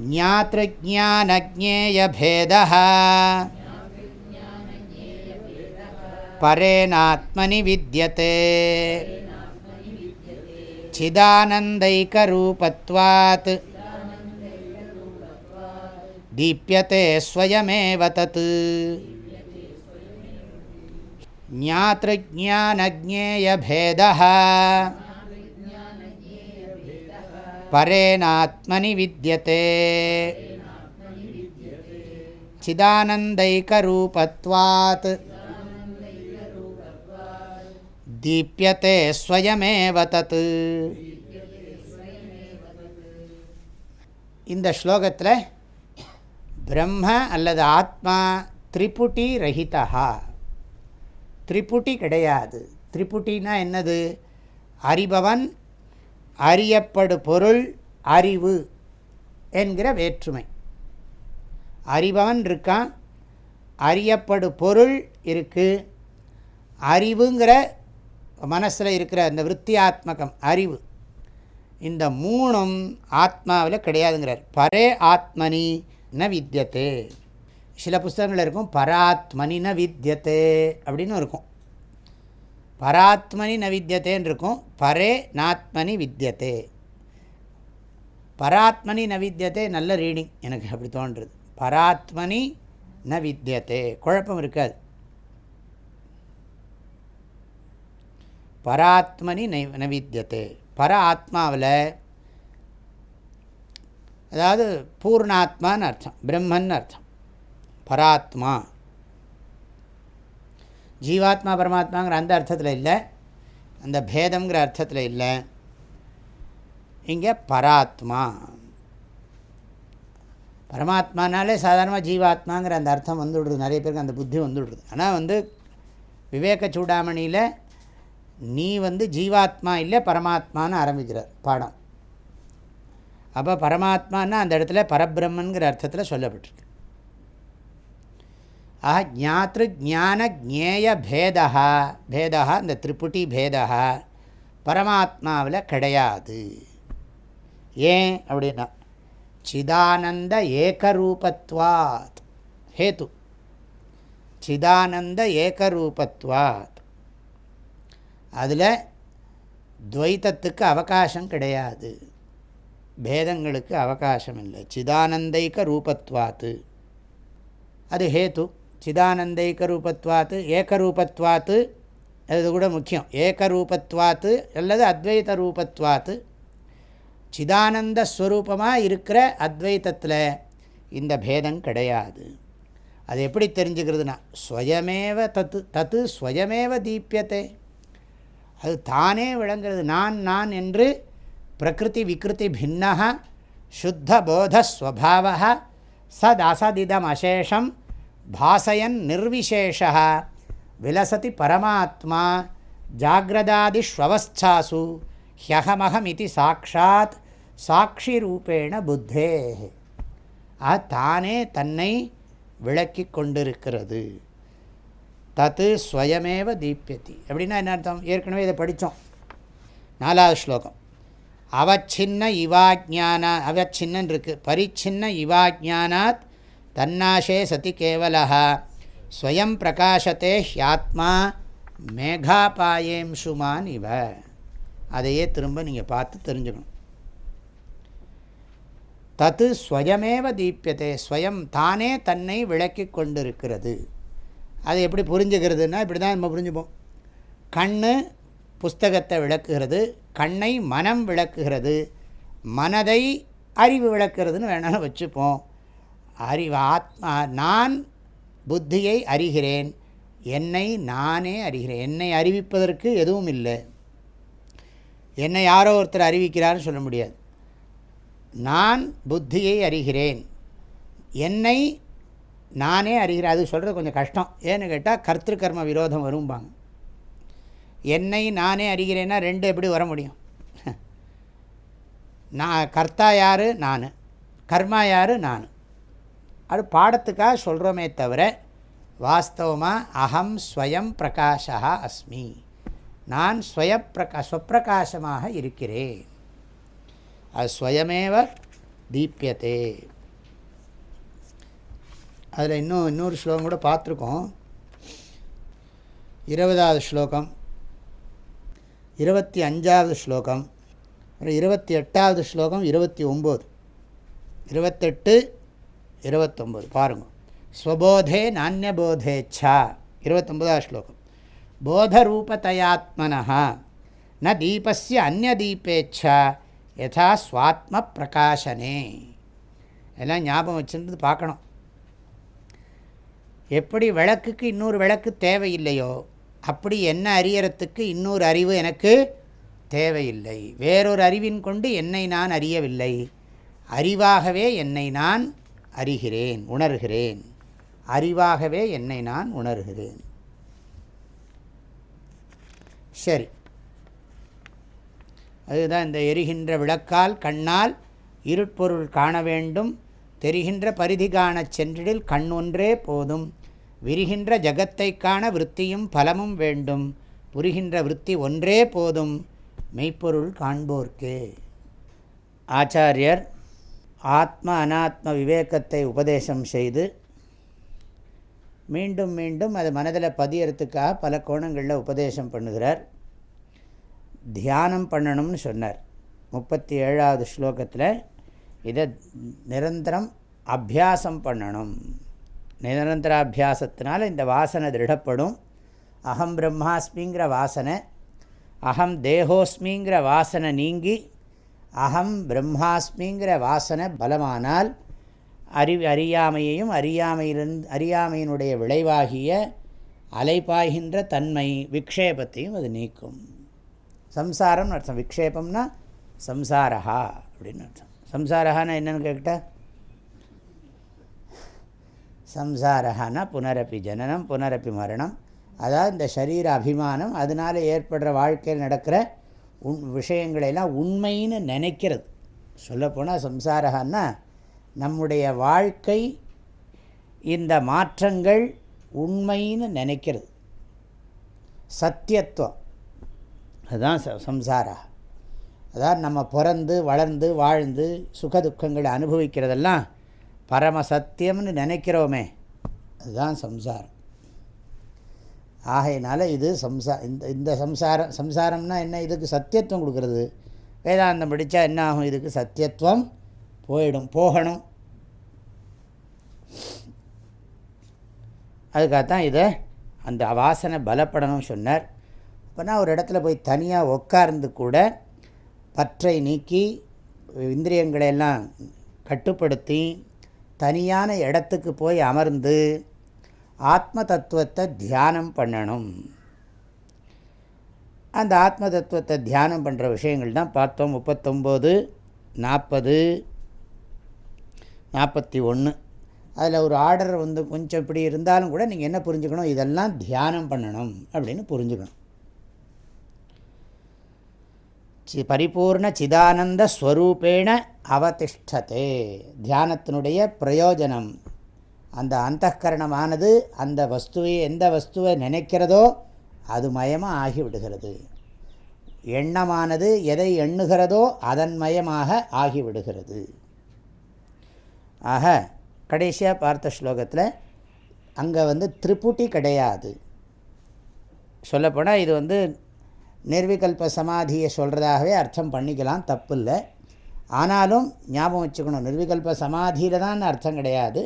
ज्ञातृज्ञानज्ञेयभेदः। परेणात्मनि विद्यते। चिदानन्दैकरूपत्वात्। दीप्यते स्वयमेव तत् ज्ञातृज्ञानज्ञेयभेदः परेणात्मनि विद्यते चिदानन्दैकरूपत्वात् दीप्यते स्वयमेव तत् இந்த ஸ்லோகத்தில் பிரம்ம அல்லது ஆத்மா திரிபுட்டி ரஹிதா திரிபுட்டி கிடையாது. திரிபுட்டினா என்னது? அறிபவன் அறியப்படு பொருள் அறிவு என்கிற வேற்றுமை. அறிபவன் இருக்கான் அறியப்படு பொருள் இருக்குது அறிவுங்கிற மனசில் இருக்கிற அந்த விற்த்தியாத்மகம் அறிவு இந்த மூணும் ஆத்மாவில் கிடையாதுங்கிறார். பரே ஆத்மனி ந வித்தியத்தே சில புஸ்தகங்கள் இருக்கும் பராத்மனி ந வித்தியத்தே அப்படின்னு இருக்கும். பராத்மனி ந வித்தியத்தேன்னு இருக்கும் பரே நாத்மனி வித்தியத்தே பராத்மனி ந வித்தியத்தே நல்ல ரீடிங் எனக்கு அப்படி தோன்றுறது பராத்மனி ந வித்தியத்தே குழப்பம் இருக்காது. பராத்மனி நை ந வித்தியத்தே பர ஆத்மாவில் அதாவது பூர்ணாத்மான்னு அர்த்தம் பிரம்மன் அர்த்தம். பராத்மா. ஜீவாத்மா பரமாத்மாங்கிற அந்த அர்த்தத்தில் இல்லை. அந்த பேதங்கிற அர்த்தத்தில் இல்லை. இங்கே பராத்மா. பரமாத்மானாலே சாதாரணமாக ஜீவாத்மாங்கிற அந்த அர்த்தம் வந்துவிடுது நிறைய பேருக்கு அந்த புத்தி வந்துவிடுது ஆனால் வந்து விவேக சூடாமணியில் நீ வந்து ஜீவாத்மா இல்லை பரமாத்மான்னு ஆரம்பிக்கிறார் பாடம். அப்போ பரமாத்மானா அந்த இடத்துல பரபிரம்மன்கிற அர்த்தத்தில் சொல்லப்பட்டிருக்கு. ஆஹா ஜாத்திரு ஜான ஜேய பேதா பேதா இந்த திரிபுட்டி பேதா பரமாத்மாவில் கிடையாது. ஏன் அப்படின்னா சிதானந்த ஏகரூபத்வாத். ஹேத்து சிதானந்த ஏகரூபத்வாத். அதில் துவைத்தத்துக்கு அவகாசம் கிடையாது. பேதங்களுக்கு அவகாசம் இல்லை. சிதானந்தைக்க ரூபத்வாத்து அது ஹேத்து சிதானந்தைக்கரூபத்வாத்து ஏகரூபத்வாத்து அது கூட முக்கியம். ஏகரூபத்வாத்து அல்லது அத்வைத ரூபத்வாத்து சிதானந்த ஸ்வரூபமாக இருக்கிற அத்வைத்தத்தில் இந்த பேதம் கிடையாது. அது எப்படி தெரிஞ்சுக்கிறதுனா ஸ்வயமேவ தத்து தத்து ஸ்வயமேவ தீபியத்தை. அது தானே விளங்குறது. நான் நான் என்று பிரகிருதி விகிருதி பின்னா சுத்த போதஸ்வபாவ சத் அசதிதம் அசேஷம் பாசயன் நிர்விசேஷ விலசதி பரமாத்மா ஜாகிரதாதிஷ்வஸ்தாசு ஹியகமகமிதி சாட்சாத் சாட்சி ரூபேண புத்தே ஆ தானே தன்னை விளக்கி கொண்டிருக்கிறது தத்து ஸ்வயமேவ தீப்பியதி அப்படின்னா என்ன அர்த்தம்? ஏற்கனவே இதை படித்தோம்। நாலாவது ஸ்லோகம்। அவச்சின்ன இவாஜானா அவச்சின்னன் இருக்குது பரிச்சின்ன இவாஜானாத் தன்னாசே சதி கேவலா ஸ்வயம் பிரகாசத்தே ஹியாத்மா மேகாபாயேம்சுமான் இவ. அதையே திரும்ப நீங்கள் பார்த்து தெரிஞ்சுக்கணும். தத்து ஸ்வயமேவ தீப்பியதே ஸ்வயம் தானே தன்னை விளக்கி கொண்டிருக்கிறது. அது எப்படி புரிஞ்சுக்கிறதுனா இப்படி தான் நம்ம புரிஞ்சுப்போம். கண் புஸ்தகத்தை விளக்குகிறது கண்ணை மனம் விளக்குகிறது மனதை அறிவு விளக்குறதுன்னு வேணாலும் வச்சுப்போம். அறிவு ஆத்மா நான் புத்தியை அறிகிறேன். என்னை நானே அறிகிறேன். என்னை அறிவிப்பதற்கு எதுவும் இல்லை. என்னை யாரோ ஒருத்தர் அறிவிக்கிறார்னு சொல்ல முடியாது. நான் புத்தியை அறிகிறேன். என்னை நானே அறிகிறேன். அது சொல்கிறது கொஞ்சம் கஷ்டம். ஏன்னு கேட்டால் கர்த்திருக்கர்ம விரோதம் வரும்பாங்க. என்னை நானே அறிகிறேன்னா ரெண்டு எப்படி வர முடியும்? நான் கர்த்தா யார்? நான். கர்மா யார்? நான். அது பாடத்துக்காக சொல்கிறோமே தவிர வாஸ்தவமாக அகம் ஸ்வயம் பிரகாஷா அஸ்மி. நான் ஸ்வயப்பிரகா ஸ்வப்பிரகாசமாக இருக்கிறேன். அது ஸ்வயமேவ தீப்பியத்தே அதில் இன்னும் இன்னொரு ஸ்லோகம் கூட பார்த்துருக்கோம். இருபதாவது ஸ்லோகம். இருபத்தி அஞ்சாவது ஸ்லோகம். இருபத்தி எட்டாவது ஸ்லோகம் இருபத்தி ஒம்பது. இருபத்தெட்டு இருபத்தொம்பது. பாருங்கள் ஸ்வபோதே நானியபோதேச்சா. இருபத்தொம்பதாவது ஸ்லோகம். போதரூபத்தையாத்மனா ந தீபஸ்ய அந்நதீபேச்சா. யதா ஸ்வாத்ம பிரகாசனே எல்லாம் ஞாபகம் வச்சுருந்து பார்க்கணும் எப்படி விளக்குக்கு இன்னொரு விளக்கு தேவையில்லையோ அப்படி என்ன அறியறத்துக்கு இன்னொரு அறிவு எனக்கு தேவையில்லை. வேறொரு அறிவின் கொண்டு என்னை நான் அறியவில்லை. அறிவாகவே என்னை நான் அறிகிறேன் உணர்கிறேன். அறிவாகவே என்னை நான் உணர்கிறேன். சரி. அதுதான் இந்த எரிகின்ற விளக்கால் கண்ணால் இருட்பொருள் காண வேண்டும். தெரிகின்ற பரிதி காணச் சென்றிடில் கண் ஒன்றே போதும். விரிகின்ற ஜகத்தை காண விற்த்தியும் பலமும் வேண்டும். புரிகின்ற விற்பி ஒன்றே போதும். மெய்ப்பொருள் காண்போர்க்கே. ஆச்சாரியர் ஆத்ம அனாத்ம விவேகத்தை உபதேசம் செய்து மீண்டும் மீண்டும் அது மனதில் பதியறதுக்காக பல கோணங்களில் உபதேசம் பண்ணுகிறார். தியானம் பண்ணணும்னு சொன்னார். முப்பத்தி ஏழாவது ஸ்லோகத்தில் இதை நிரந்தரம் அபியாசம் பண்ணணும். நிரந்தராபியாசத்தினால் இந்த வாசனை திருடப்படும். அகம் பிரம்மாஸ்மிங்கிற வாசனை அகம் தேகோஸ்மிங்கிற வாசனை நீங்கி அகம் பிரம்மாஸ்மிங்கிற வாசனை பலமானால் அறி அறியாமையையும் அறியாமையிலிருந்து அறியாமையினுடைய விளைவாகிய அலைபாய்கின்ற தன்மை விக்ஷேபத்தையும் அது நீக்கும். சம்சாரம்னு அர்த்தம். விக்ஷேபம்னா சம்சாரஹா அப்படின்னு அர்த்தம். சம்சாரஹான்னா என்னென்னு கேட்டால் சம்சாரஹானா புனரப்பி ஜனனம் புனரப்பி மரணம். அதாவது இந்த சரீர அபிமானம் அதனால் ஏற்படுற வாழ்க்கையில் நடக்கிற உண் விஷயங்களெல்லாம் உண்மைன்னு நினைக்கிறது. சொல்லப்போனால் சம்சாரகான்னா நம்முடைய வாழ்க்கை இந்த மாற்றங்கள் உண்மைன்னு நினைக்கிறது. சத்தியத்துவம். அதுதான் ச சம்சாரா. அதாவது நம்ம பிறந்து வளர்ந்து வாழ்ந்து சுகதுக்கங்களை அனுபவிக்கிறதெல்லாம் பரம சத்தியம்னு நினைக்கிறோமே. அதுதான் சம்சாரம். ஆகையினால இது சம்சா இந்த இந்த சம்சாரம் சம்சாரம்னா என்ன? இதுக்கு சத்தியத்துவம் கொடுக்குறது. வேதாந்தம் படித்தா என்ன ஆகும்? இதுக்கு சத்தியத்துவம் போயிடும் போகணும். அதுக்காகத்தான் இதை அந்த வாசனை பலப்படணும் சொன்னார். அப்போனா ஒரு இடத்துல போய் தனியாக உட்கார்ந்து கூட பற்றை நீக்கி இந்திரியங்களையெல்லாம் கட்டுப்படுத்தி தனியான இடத்துக்கு போய் அமர்ந்து ஆத்ம தத்துவத்தை தியானம் பண்ணணும். அந்த ஆத்ம தத்துவத்தை தியானம் பண்ணுற விஷயங்கள் தான் பார்த்தோம். முப்பத்தொம்போது நாற்பது நாற்பத்தி ஒன்று. அதில் ஒரு ஆர்டர் வந்து கொஞ்சம் இப்படி இருந்தாலும் கூட நீங்கள் என்ன புரிஞ்சுக்கணும்? இதெல்லாம் தியானம் பண்ணணும் அப்படின்னு புரிஞ்சுக்கணும். சி பரிபூர்ண சிதானந்த ஸ்வரூபேண அவதிஷ்டதே. தியானத்தினுடைய பிரயோஜனம் அந்த அந்தகரணமானது அந்த வஸ்துவை எந்த வஸ்துவை நினைக்கிறதோ அது மயமாக ஆகிவிடுகிறது. எண்ணமானது எதை எண்ணுகிறதோ அதன் மயமாக ஆகிவிடுகிறது. ஆக கடைசியாக பார்த்த ஸ்லோகத்தில் அங்கே வந்து திரிபுட்டி கிடையாது. சொல்லப்போனால் இது வந்து நிர்விகல்ப சமாதியை சொல்கிறதாகவே அர்த்தம் பண்ணிக்கலாம் தப்பு இல்லை ஆனாலும் ஞாபகம் வச்சுக்கணும் நிர்விகல்ப சமாதியில் தான் அர்த்தம் கிடையாது.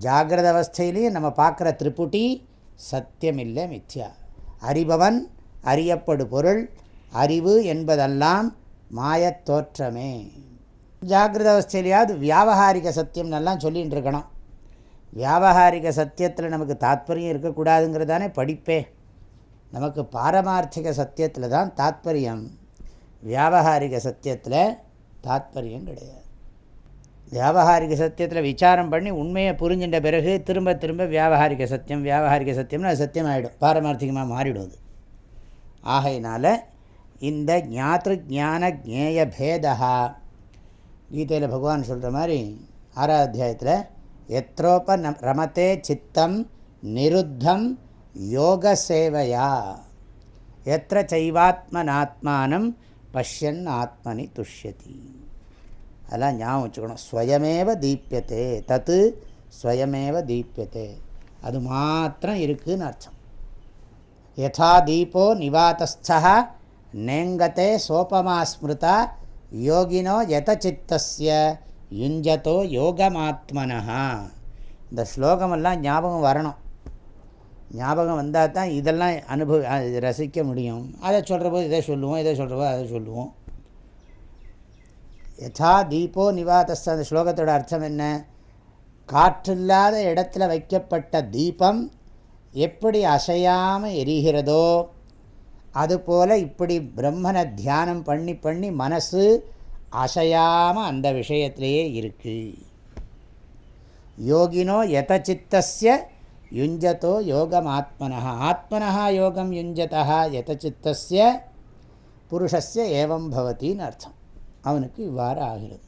ஜாகிரத அவஸ்தையிலையும் நம்ம பார்க்குற திரிபுட்டி சத்தியமில்லை மித்யா. அறிபவன் அறியப்படு பொருள் அறிவு என்பதெல்லாம் மாயத் தோற்றமே. ஜாகிரத அவஸ்தையிலையாவது வியாபகாரிக சத்தியம்னெல்லாம் சொல்லிகிட்டு இருக்கணும் வியாபகாரிக சத்தியத்தில் நமக்கு தாத்பரியம் இருக்கக்கூடாதுங்கிறதானே படிப்பே. நமக்கு பாரமார்த்திக சத்தியத்தில் தான் தாத்பரியம். வியாபகாரிக சத்தியத்தில் தாத்பரியம் கிடையாது. வியாபகாரிக சத்தியத்தில் விசாரம் பண்ணி உண்மையை புரிஞ்சின்ற பிறகு திரும்ப திரும்ப வியாபகாரிக சத்தியம் வியாபகாரிக சத்தியம்னு அது சத்தியமாகிடும் பாரமார்த்திகமாக மாறிடும் அது ஆகையினால் இந்த ஞாத்திரு ஜான ஜேய பேதா கீதையில் பகவான் சொல்கிற மாதிரி ஆறாவது அத்தியாயத்தில் எத்ரோப்ப நம் ரமத்தே சித்தம் நிருத்தம் யோக சேவையா எத்த செய்வாத்மனாத்மானம் பஷ்யன் ஆத்மனி துஷ்யதி. அதெல்லாம் ஞாபகம் வச்சுக்கணும். ஸ்வயமேவ தீப்பியத்தே தத்து ஸ்வயமேவ தீப்பியத்தே அது மாத்திரம் இருக்குதுன்னு அர்த்தம். யதா தீபோ நிவாதஸ்தா நேங்கத்தே சோபமா ஸ்மிருதா யோகினோ யதச்சித்தஸ்ய யுஞ்சதோ யோகமாத்மனா இந்த ஸ்லோகமெல்லாம் ஞாபகம் வரணும். ஞாபகம் வந்தால் தான் இதெல்லாம் அனுபவி ரசிக்க முடியும். அதை சொல்கிற போது இதை சொல்லுவோம் இதை சொல்கிற போது அதை சொல்லுவோம். யதா தீபோ நிவாதஸ்த அந்த ஸ்லோகத்தோட அர்த்தம் என்ன? காற்றில்லாத இடத்துல வைக்கப்பட்ட தீபம் எப்படி அசையாமல் எரிகிறதோ அதுபோல் இப்படி பிரம்மனை தியானம் பண்ணி பண்ணி மனசு அசையாமல் அந்த விஷயத்திலேயே இருக்குது யோகினோ யதச்சித்தஸ்ய யுஞ்சதோ யோகம் ஆத்மனா ஆத்மனா யோகம் யுஞ்சதா யதச்சித்தஸ்ய புருஷஸ்ய ஏவம் பவத்தின்னு அர்த்தம் அவனுக்கு இவ்வாறு ஆகிறது.